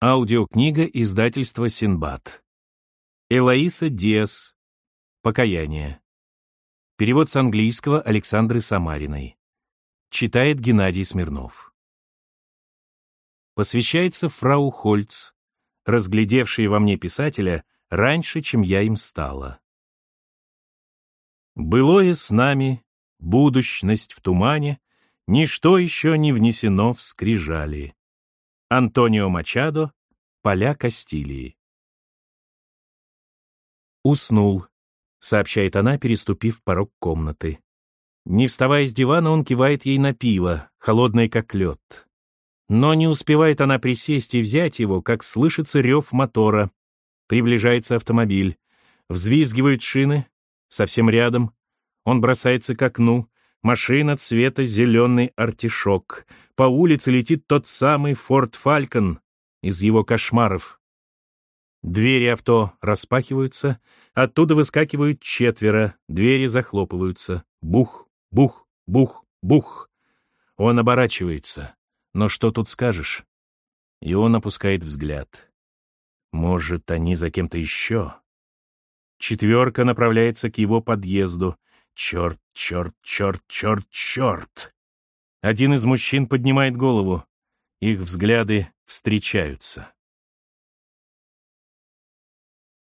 Аудиокнига издательства Синбад. Элоиса Диас. Покаяние. Перевод с английского Александры Самариной. Читает Геннадий Смирнов. Посвящается фрау Хольц, разглядевшей во мне писателя раньше, чем я им стала. Былое с нами, будущность в тумане, ничто еще не внесено в скрижали. Антонио Мачадо, поля Кастилии. «Уснул», — сообщает она, переступив порог комнаты. Не вставая с дивана, он кивает ей на пиво, холодное как лед. Но не успевает она присесть и взять его, как слышится рев мотора. Приближается автомобиль. Взвизгивают шины. Совсем рядом. Он бросается к окну. Машина цвета зеленый артишок. По улице летит тот самый Форд Фалькон из его кошмаров. Двери авто распахиваются, оттуда выскакивают четверо, двери захлопываются. Бух, бух, бух, бух. Он оборачивается. Но что тут скажешь? И он опускает взгляд. Может, они за кем-то еще? Четверка направляется к его подъезду. Черт, черт, черт, черт, черт. Один из мужчин поднимает голову. Их взгляды встречаются.